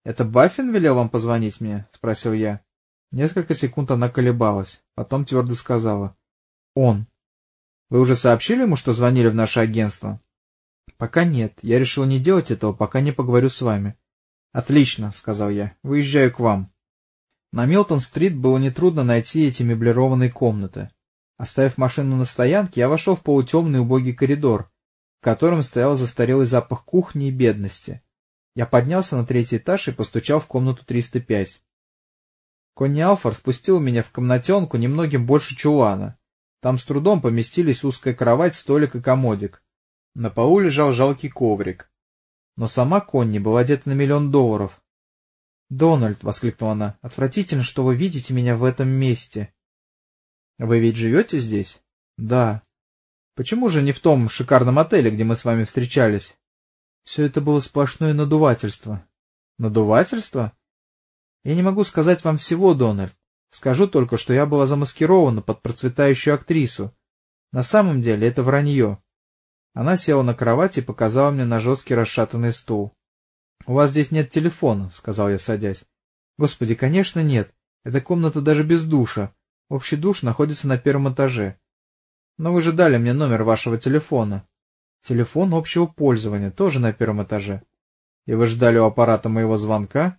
— Это Баффин велел вам позвонить мне? — спросил я. Несколько секунд она колебалась, потом твердо сказала. — Он. — Вы уже сообщили ему, что звонили в наше агентство? — Пока нет. Я решил не делать этого, пока не поговорю с вами. — Отлично, — сказал я. — Выезжаю к вам. На Милтон-стрит было нетрудно найти эти меблированные комнаты. Оставив машину на стоянке, я вошел в полутемный убогий коридор, в котором стоял застарелый запах кухни и бедности. Я поднялся на третий этаж и постучал в комнату 305. Конни Алфор спустил меня в комнатенку немногим больше чулана. Там с трудом поместились узкая кровать, столик и комодик. На полу лежал жалкий коврик. Но сама Конни была одета на миллион долларов, «Дональд!» — воскликнула она. «Отвратительно, что вы видите меня в этом месте». «Вы ведь живете здесь?» «Да». «Почему же не в том шикарном отеле, где мы с вами встречались?» «Все это было сплошное надувательство». «Надувательство?» «Я не могу сказать вам всего, Дональд. Скажу только, что я была замаскирована под процветающую актрису. На самом деле это вранье». Она села на кровать и показала мне на жесткий расшатанный стул. — У вас здесь нет телефона, — сказал я, садясь. — Господи, конечно, нет. Эта комната даже без душа. Общий душ находится на первом этаже. Но вы же дали мне номер вашего телефона. Телефон общего пользования, тоже на первом этаже. И вы ждали у аппарата моего звонка?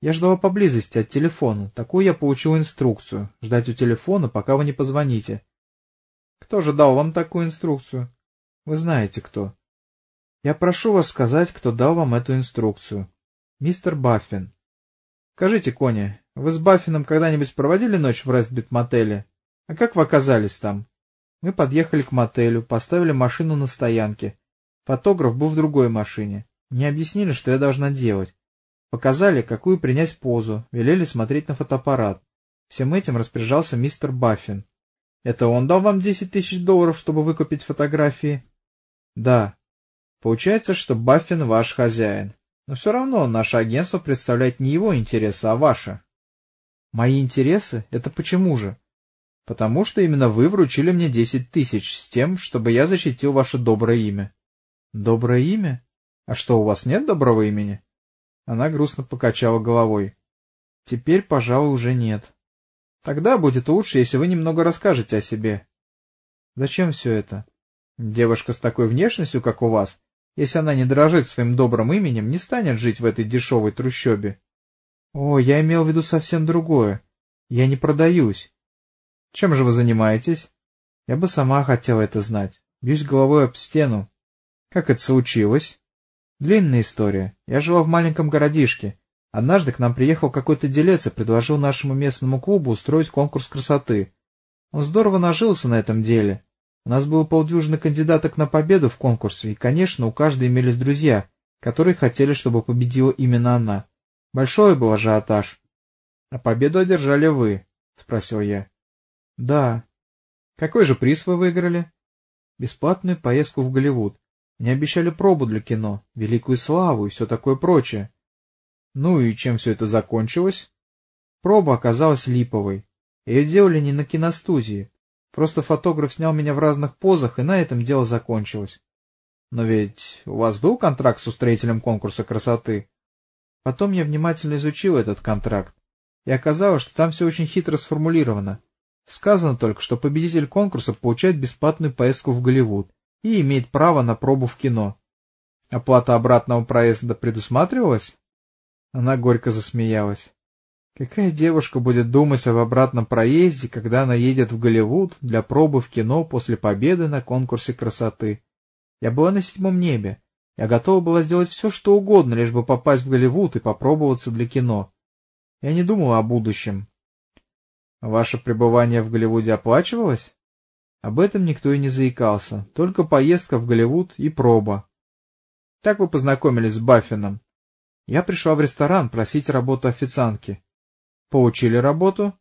Я ждала поблизости от телефона. Такую я получил инструкцию. Ждать у телефона, пока вы не позвоните. Кто же дал вам такую инструкцию? Вы знаете, кто. Я прошу вас сказать, кто дал вам эту инструкцию. Мистер Баффин. Скажите, Кони, вы с Баффином когда-нибудь проводили ночь в Рестбит-мотеле? А как вы оказались там? Мы подъехали к мотелю, поставили машину на стоянке. Фотограф был в другой машине. Не объяснили, что я должна делать. Показали, какую принять позу, велели смотреть на фотоаппарат. Всем этим распоряжался мистер Баффин. Это он дал вам десять тысяч долларов, чтобы выкупить фотографии? Да. Получается, что Баффин ваш хозяин. Но все равно наше агентство представляет не его интересы, а ваши. Мои интересы? Это почему же? Потому что именно вы вручили мне десять тысяч с тем, чтобы я защитил ваше доброе имя. Доброе имя? А что, у вас нет доброго имени? Она грустно покачала головой. Теперь, пожалуй, уже нет. Тогда будет лучше, если вы немного расскажете о себе. Зачем все это? Девушка с такой внешностью, как у вас, если она не дорожит своим добрым именем, не станет жить в этой дешевой трущобе. О, я имел в виду совсем другое. Я не продаюсь. Чем же вы занимаетесь? Я бы сама хотела это знать. Бьюсь головой об стену. Как это случилось? Длинная история. Я жила в маленьком городишке. Однажды к нам приехал какой-то делец и предложил нашему местному клубу устроить конкурс красоты. Он здорово нажился на этом деле. У нас было полдюжины кандидаток на победу в конкурсе, и, конечно, у каждой имелись друзья, которые хотели, чтобы победила именно она. Большой был ажиотаж. — А победу одержали вы? — спросил я. — Да. — Какой же приз вы выиграли? — Бесплатную поездку в Голливуд. Мне обещали пробу для кино, великую славу и все такое прочее. Ну и чем все это закончилось? Проба оказалась липовой. Ее делали не на киностудии, Просто фотограф снял меня в разных позах, и на этом дело закончилось. Но ведь у вас был контракт с устроителем конкурса красоты? Потом я внимательно изучил этот контракт, и оказалось, что там все очень хитро сформулировано. Сказано только, что победитель конкурса получает бесплатную поездку в Голливуд и имеет право на пробу в кино. Оплата обратного проезда предусматривалась? Она горько засмеялась. Какая девушка будет думать об обратном проезде, когда она едет в Голливуд для пробы в кино после победы на конкурсе красоты? Я была на седьмом небе. Я готова была сделать все, что угодно, лишь бы попасть в Голливуд и попробоваться для кино. Я не думала о будущем. Ваше пребывание в Голливуде оплачивалось? Об этом никто и не заикался, только поездка в Голливуд и проба. Как вы познакомились с Баффином? Я пришла в ресторан просить работу официантки. Получили работу?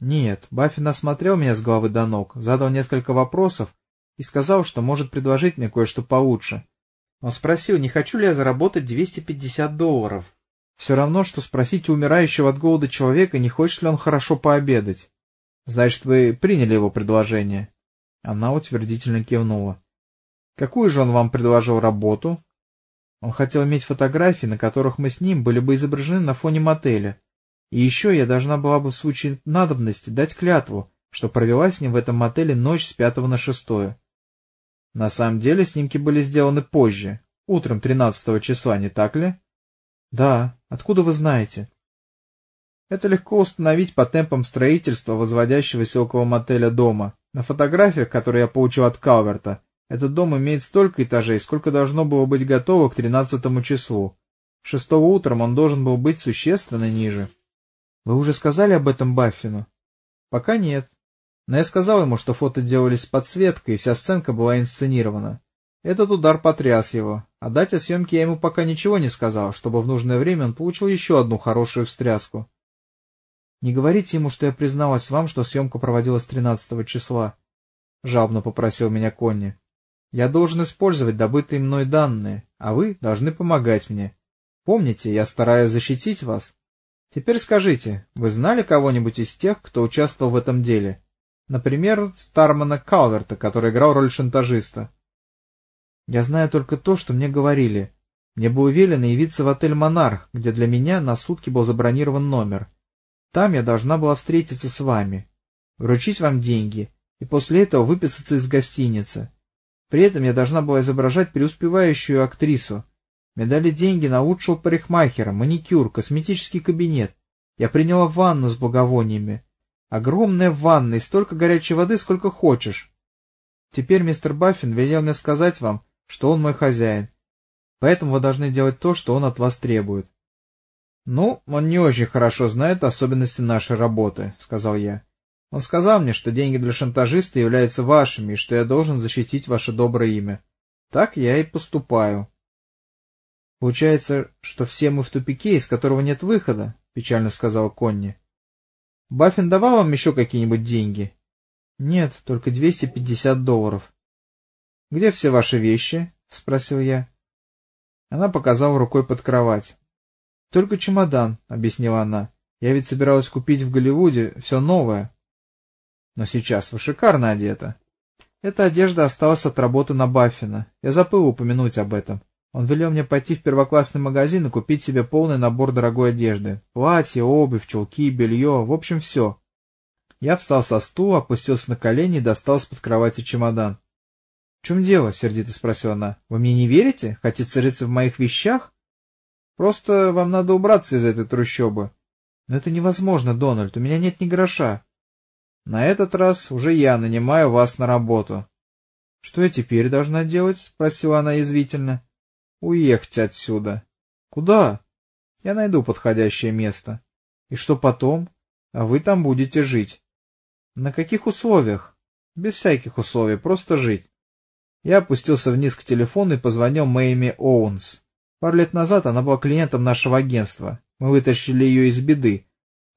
Нет, Баффин осмотрел меня с головы до ног, задал несколько вопросов и сказал, что может предложить мне кое-что получше. Он спросил, не хочу ли я заработать 250 долларов. Все равно, что спросить у умирающего от голода человека, не хочет ли он хорошо пообедать. Значит, вы приняли его предложение? Она утвердительно кивнула. Какую же он вам предложил работу? Он хотел иметь фотографии, на которых мы с ним были бы изображены на фоне мотеля. И еще я должна была бы в случае надобности дать клятву, что провела с ним в этом мотеле ночь с пятого на шестое. На самом деле снимки были сделаны позже, утром тринадцатого числа, не так ли? Да. Откуда вы знаете? Это легко установить по темпам строительства, возводящегося около мотеля дома. На фотографиях, которые я получил от Калверта, этот дом имеет столько этажей, сколько должно было быть готово к тринадцатому числу. Шестого утром он должен был быть существенно ниже. Вы уже сказали об этом Баффину? Пока нет. Но я сказал ему, что фото делались с подсветкой, и вся сценка была инсценирована. Этот удар потряс его, а дать о съемке я ему пока ничего не сказал, чтобы в нужное время он получил еще одну хорошую встряску. Не говорите ему, что я призналась вам, что съемка проводилась 13 числа. Жалобно попросил меня Конни. Я должен использовать добытые мной данные, а вы должны помогать мне. Помните, я стараюсь защитить вас. Теперь скажите, вы знали кого-нибудь из тех, кто участвовал в этом деле? Например, Стармана Калверта, который играл роль шантажиста. Я знаю только то, что мне говорили. Мне было велено явиться в отель «Монарх», где для меня на сутки был забронирован номер. Там я должна была встретиться с вами, вручить вам деньги и после этого выписаться из гостиницы. При этом я должна была изображать преуспевающую актрису. Мне дали деньги на лучшего парикмахера, маникюр, косметический кабинет. Я приняла ванну с благовониями. Огромная ванна и столько горячей воды, сколько хочешь. Теперь мистер Баффин велел мне сказать вам, что он мой хозяин. Поэтому вы должны делать то, что он от вас требует. — Ну, он не очень хорошо знает особенности нашей работы, — сказал я. Он сказал мне, что деньги для шантажиста являются вашими и что я должен защитить ваше доброе имя. Так я и поступаю. — Получается, что все мы в тупике, из которого нет выхода, — печально сказала Конни. — Баффин давал вам еще какие-нибудь деньги? — Нет, только двести пятьдесят долларов. «Где все ваши вещи?» — спросил я. Она показала рукой под кровать. «Только чемодан», — объяснила она. «Я ведь собиралась купить в Голливуде все новое». «Но сейчас вы шикарно одета». Эта одежда осталась от работы на Баффина. Я забыл упомянуть об этом. Он велел мне пойти в первоклассный магазин и купить себе полный набор дорогой одежды. Платье, обувь, чулки, белье, в общем, все. Я встал со стула, опустился на колени и достал из-под кровати чемодан. — Чем дело? — сердито спросила она. — Вы мне не верите? Хотите рыться в моих вещах? — Просто вам надо убраться из этой трущобы. — Но это невозможно, Дональд, у меня нет ни гроша. — На этот раз уже я нанимаю вас на работу. — Что я теперь должна делать? — спросила она язвительно. — Уехать отсюда. — Куда? — Я найду подходящее место. — И что потом? А вы там будете жить. — На каких условиях? — Без всяких условий, просто жить. Я опустился вниз к телефону и позвонил Мэйми Оуэнс. Пару лет назад она была клиентом нашего агентства. Мы вытащили ее из беды.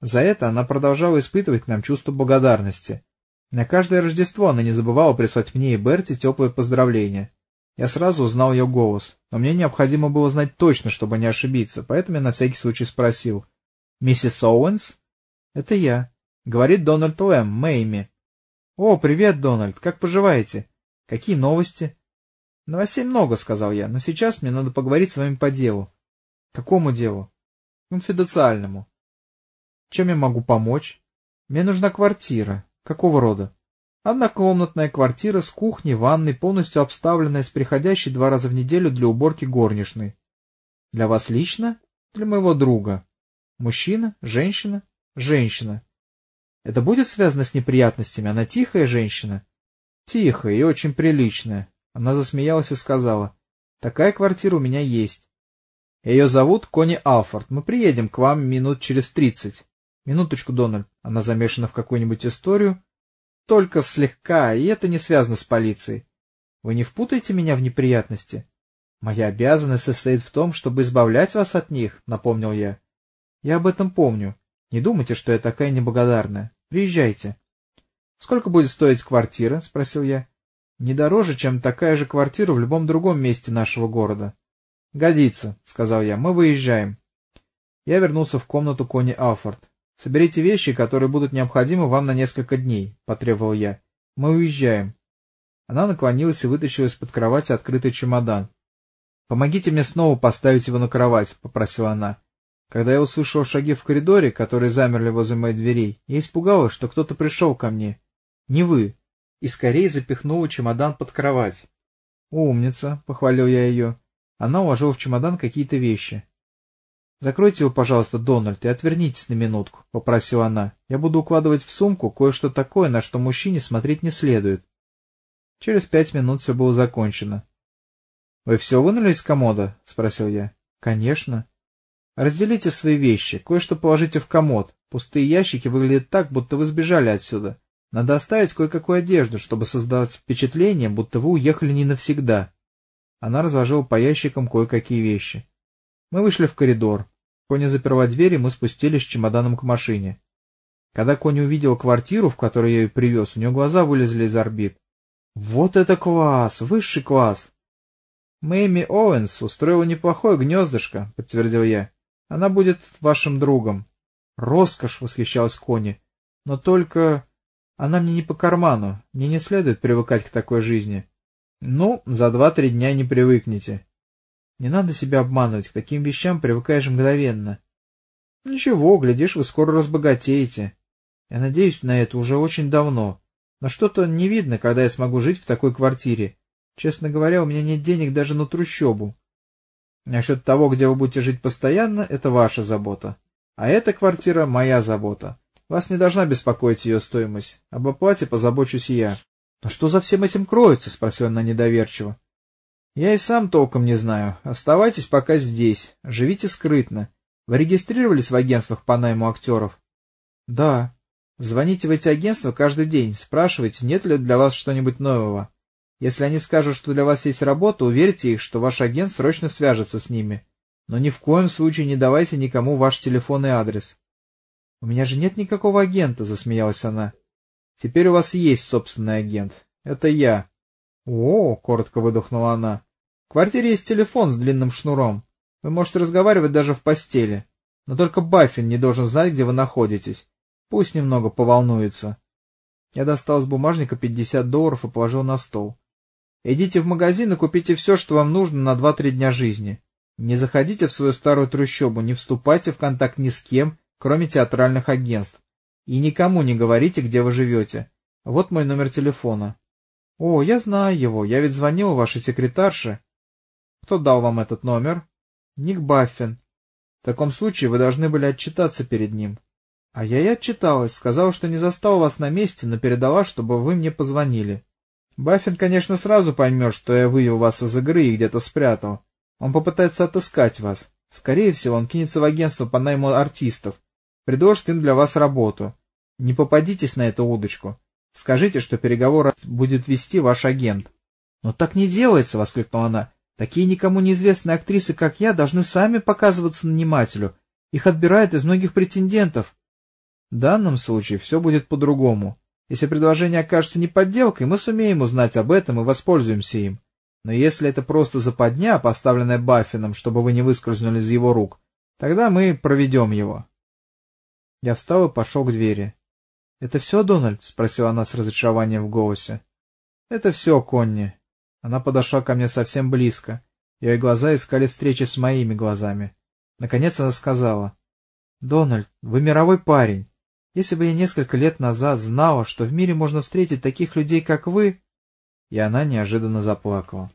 За это она продолжала испытывать к нам чувство благодарности. На каждое Рождество она не забывала прислать мне и Берти теплые поздравления. Я сразу узнал ее голос, но мне необходимо было знать точно, чтобы не ошибиться, поэтому я на всякий случай спросил. «Миссис Оуэнс?» «Это я», — говорит Дональд Лэм, Мэйми. «О, привет, Дональд, как поживаете?» Какие новости? Новостей много, сказал я, но сейчас мне надо поговорить с вами по делу. Какому делу? Конфиденциальному. Чем я могу помочь? Мне нужна квартира. Какого рода? Однокомнатная квартира с кухней, ванной, полностью обставленная с приходящей два раза в неделю для уборки горничной. Для вас лично? Для моего друга. Мужчина? Женщина? Женщина. Это будет связано с неприятностями? Она тихая женщина? Тихо и очень приличная. Она засмеялась и сказала, такая квартира у меня есть. Ее зовут Кони Алфорд. Мы приедем к вам минут через тридцать. Минуточку, Дональд. Она замешана в какую-нибудь историю? Только слегка, и это не связано с полицией. Вы не впутаете меня в неприятности? Моя обязанность состоит в том, чтобы избавлять вас от них, напомнил я. Я об этом помню. Не думайте, что я такая неблагодарная. Приезжайте. — Сколько будет стоить квартира? — спросил я. — Не дороже, чем такая же квартира в любом другом месте нашего города. — Годится, — сказал я. — Мы выезжаем. Я вернулся в комнату Кони Алфорд. — Соберите вещи, которые будут необходимы вам на несколько дней, — потребовал я. — Мы уезжаем. Она наклонилась и вытащила из-под кровати открытый чемодан. «Помогите мне снова поставить его на кровать», — попросила она. Когда я услышал шаги в коридоре, которые замерли возле моих дверей, я испугалась, что кто-то пришел ко мне. Не вы. И скорее запихнула чемодан под кровать. «Умница», — похвалил я ее. Она уложила в чемодан какие-то вещи. «Закройте его, пожалуйста, Дональд, и отвернитесь на минутку», — попросила она. «Я буду укладывать в сумку кое-что такое, на что мужчине смотреть не следует». Через пять минут все было закончено. «Вы все вынули из комода?» — спросил я. «Конечно». «Разделите свои вещи, кое-что положите в комод. Пустые ящики выглядят так, будто вы сбежали отсюда. Надо оставить кое-какую одежду, чтобы создавать впечатление, будто вы уехали не навсегда». Она разложила по ящикам кое-какие вещи. Мы вышли в коридор. Коня заперла дверь, и мы спустились с чемоданом к машине. Когда Коня увидел квартиру, в которой я ее привез, у нее глаза вылезли из орбит. «Вот это класс! Высший класс!» «Мэйми Оуэнс устроила неплохое гнездышко», — подтвердил я. «Она будет вашим другом». «Роскошь!» — восхищалась Кони. «Но только... Она мне не по карману. Мне не следует привыкать к такой жизни». «Ну, за два-три дня не привыкнете». Не надо себя обманывать, к таким вещам привыкаешь мгновенно. Ничего, глядишь, вы скоро разбогатеете. Я надеюсь на это уже очень давно. Но что-то не видно, когда я смогу жить в такой квартире. Честно говоря, у меня нет денег даже на трущобу. Насчет того, где вы будете жить постоянно, это ваша забота. А эта квартира — моя забота. Вас не должна беспокоить ее стоимость. Об оплате позабочусь я. — Но что за всем этим кроется? — спросила она недоверчиво. Я и сам толком не знаю. Оставайтесь пока здесь. Живите скрытно. Вы регистрировались в агентствах по найму актеров? Да. Звоните в эти агентства каждый день, спрашивайте, нет ли для вас что-нибудь нового. Если они скажут, что для вас есть работа, уверьте их, что ваш агент срочно свяжется с ними. Но ни в коем случае не давайте никому ваш телефон и адрес. — У меня же нет никакого агента, — засмеялась она. — Теперь у вас есть собственный агент. Это я. — О, — коротко выдохнула она. В квартире есть телефон с длинным шнуром. Вы можете разговаривать даже в постели. Но только Баффин не должен знать, где вы находитесь. Пусть немного поволнуется. Я достал из бумажника пятьдесят долларов и положил на стол. Идите в магазин и купите все, что вам нужно на два-три дня жизни. Не заходите в свою старую трущобу, не вступайте в контакт ни с кем, кроме театральных агентств. И никому не говорите, где вы живете. Вот мой номер телефона. О, я знаю его, я ведь звонил вашей секретарше. Кто дал вам этот номер? Ник Баффин. В таком случае вы должны были отчитаться перед ним. А я и отчиталась, сказала, что не застала вас на месте, но передала, чтобы вы мне позвонили. Баффин, конечно, сразу поймет, что я вывел вас из игры и где-то спрятал. Он попытается отыскать вас. Скорее всего, он кинется в агентство по найму артистов, предложит им для вас работу. Не попадитесь на эту удочку. Скажите, что переговоры будет вести ваш агент. — Но так не делается, — воскликнула она. Такие никому неизвестные актрисы, как я, должны сами показываться нанимателю. Их отбирают из многих претендентов. В данном случае все будет по-другому. Если предложение окажется не подделкой, мы сумеем узнать об этом и воспользуемся им. Но если это просто западня, поставленная Баффином, чтобы вы не выскользнули из его рук, тогда мы проведем его. Я встал и пошел к двери. — Это все, Дональд? — спросила она с разочарованием в голосе. — Это все, Конни. Она подошла ко мне совсем близко. Ее глаза искали встречи с моими глазами. Наконец она сказала. — Дональд, вы мировой парень. Если бы я несколько лет назад знала, что в мире можно встретить таких людей, как вы... И она неожиданно заплакала.